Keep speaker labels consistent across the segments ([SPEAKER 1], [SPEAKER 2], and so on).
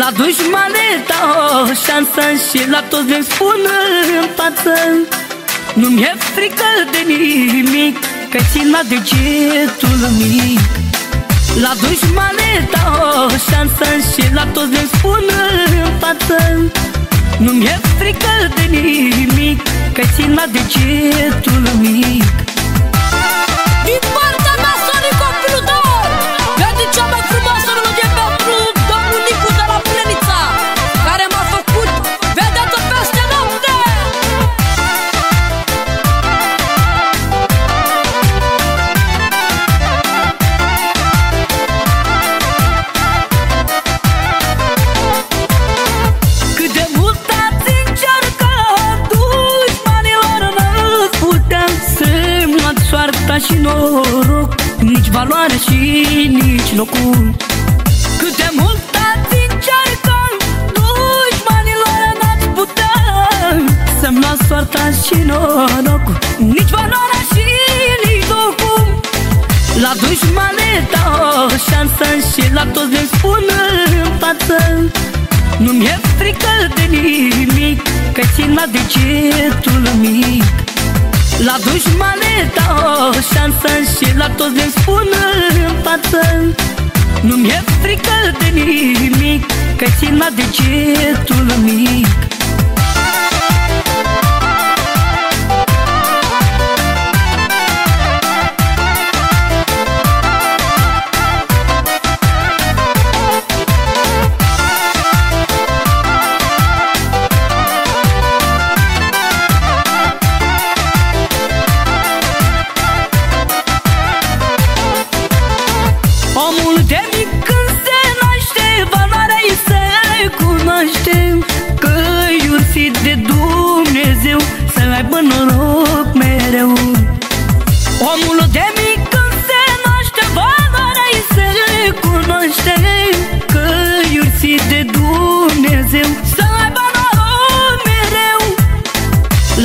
[SPEAKER 1] La dușmane dau șansă Și la toți le spun în față. Nu mi-e frică de nimic Că țin la degetul mic. La dușmane dau șansă Și la toți le spun în față. Nu mi-e frică de nimic Că țin la degetul mic valoare și nici locul Cât de mult ați încercat Dușmanilor n-ați putea. Să-mi luați soarta și noroc Nici valoarea și nici locul La dușmane dau șansă Și la toți le spun în față. Nu mi-e frică de nimic Că țin la degetul mic La dușmane dau șansă Și la toți le spun în față. Nu mi-e frică de nimic Că țin la degetul mic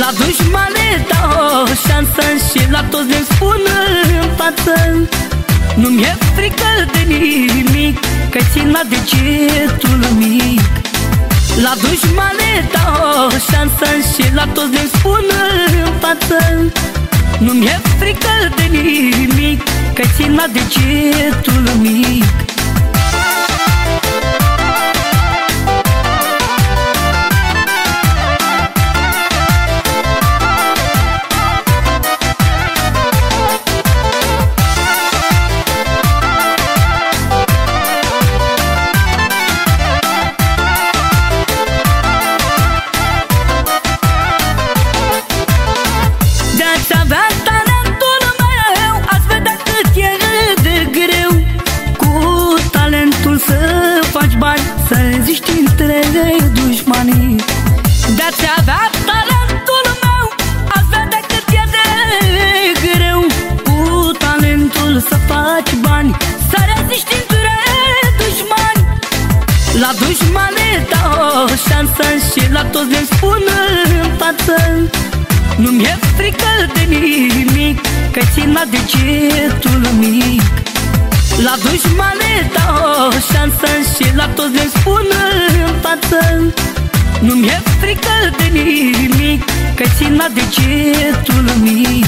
[SPEAKER 1] La dușmane dau șansă Și la toți le spun în față. Nu mi-e frică de nimic Că țin la degetul mic. La dușmane dau șansă Și la toți le spun în față. Nu mi-e frică de nimic Că țin la degetul mic șansă Și la toți le spun în față Nu mi-e frică de nimic Că țin la degetul mic. La dușmane dau șansă Și la toți le spun în față Nu mi-e frică de nimic Că țin la degetul mic.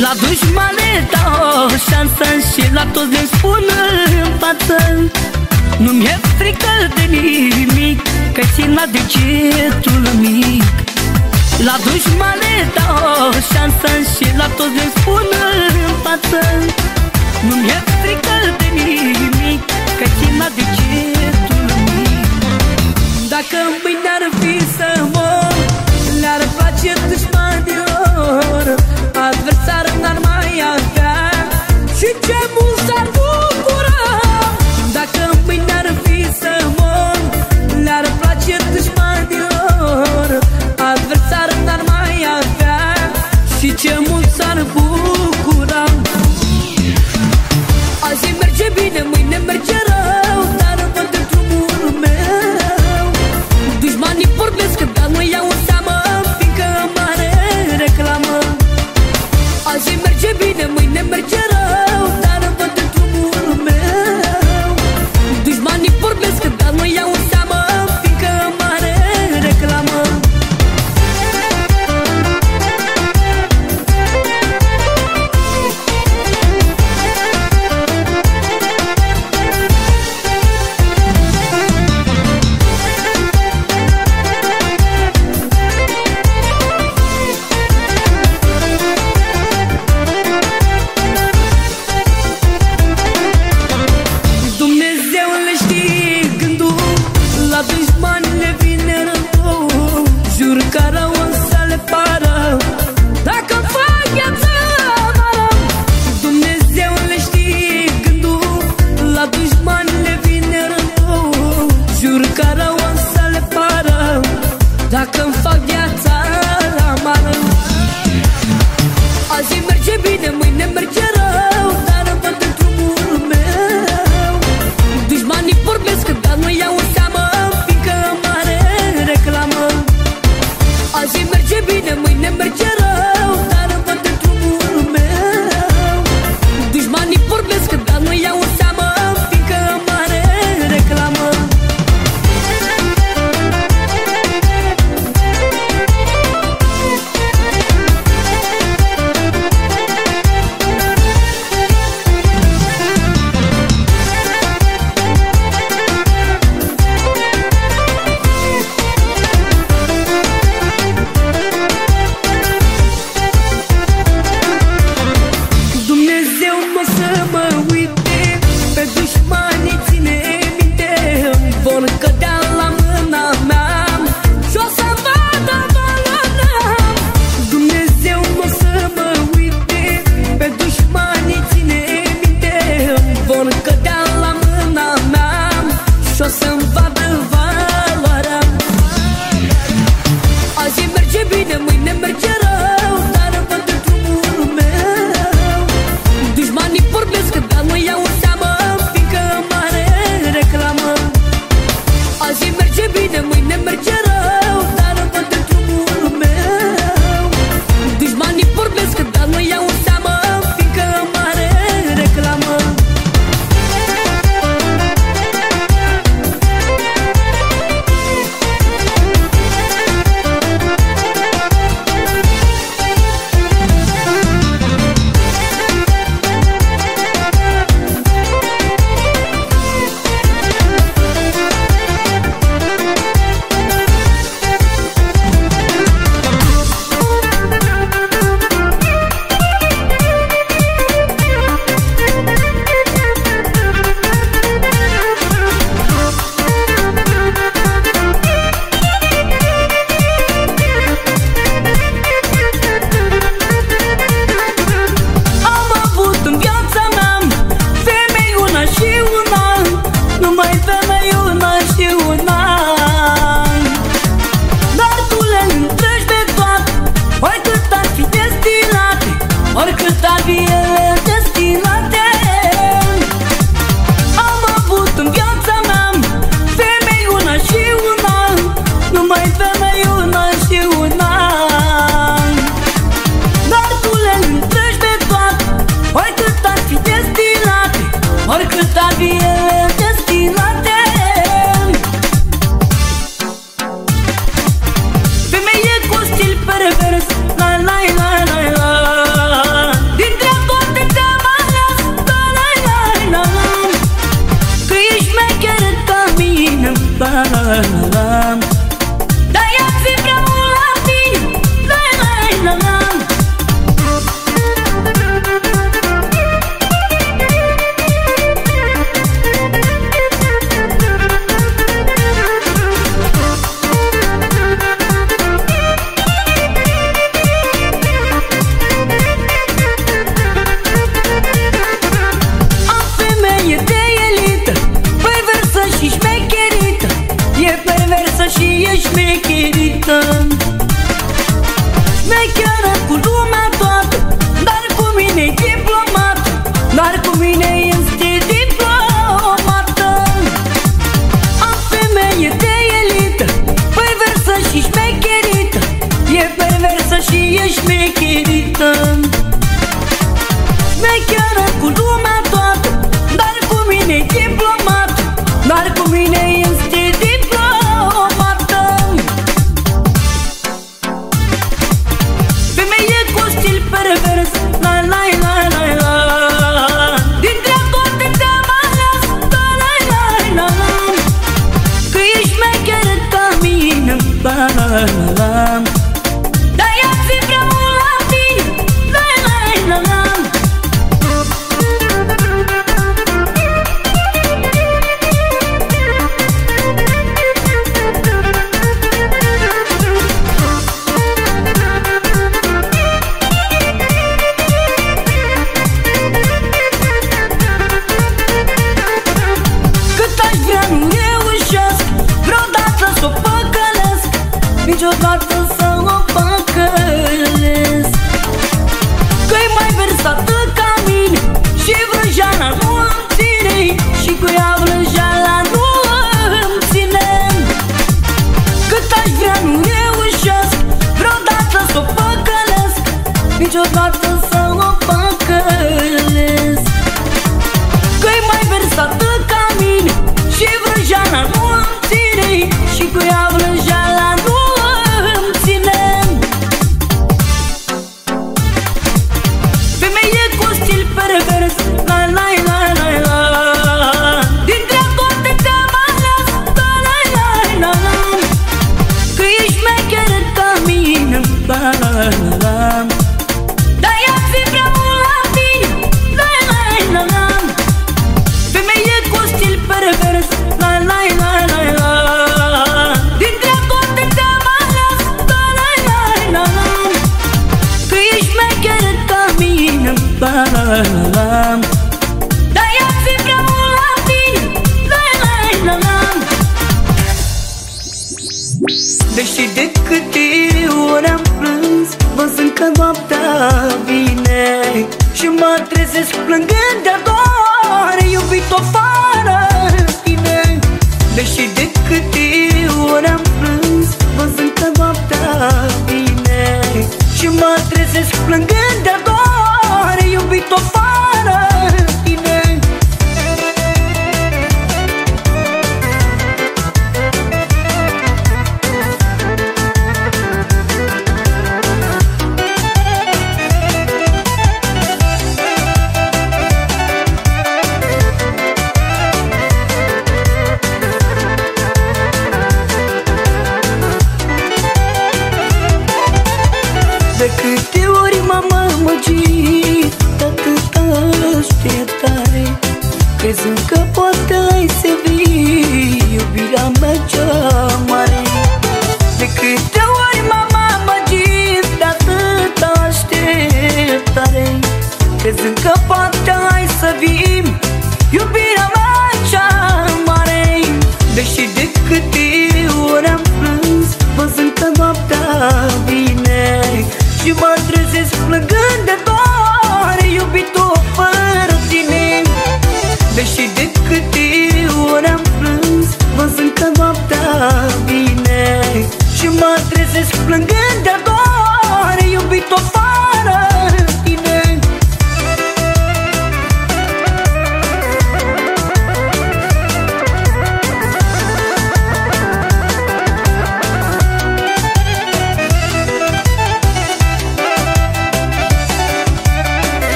[SPEAKER 1] La dușmane dau șansă Și la toți le spun în față Nu mi-e frică de nimic Că țin la degetul mic. La dușmane dau șansă Și la toți le spun în față. Nu mi-e frică de nimic Că țin la degetul mic. Dacă mâine ar fi să mor Le-ar place dușmanilor. Adversar n-ar mai avea Și ce mult Și ce mult s-ar bucura Dacă-mi fac viața.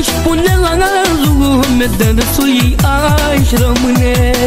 [SPEAKER 1] Aș pune la lume Dânsul ei aș rămâne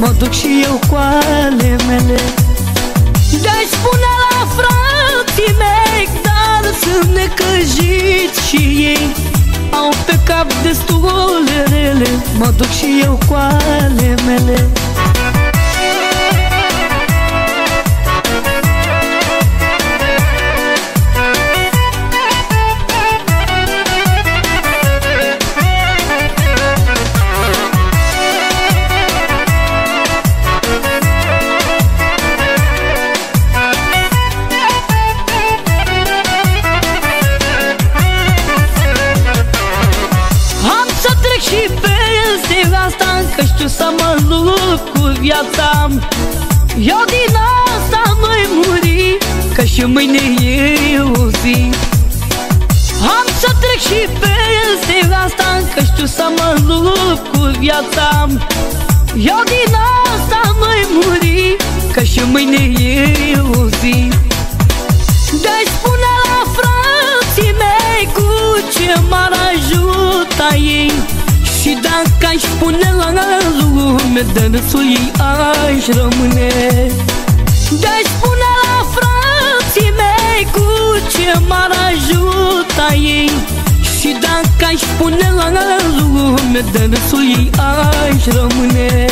[SPEAKER 1] Mă duc și eu cu ale mele. De-aș spune la frații mei Dar sunt necăjiți și ei. Au pe cap destule rele. Mă duc și eu cu ale mele viața. Eu din asta nu-i muri Că și mâine e o zi. Am să trec și peste asta Că știu să mă lupt cu viața. Eu din asta nu-i muri Că și mâine e o zi. De-aș spune la frații mei Cu ce m-ar ajuta ei. Și dacă aș pune la lume Dânsul ei aș rămâne. De-aș spune la frații mei Cu ce m-ar ajuta ei. Și dacă aș pune la lume Dânsul ei aș rămâne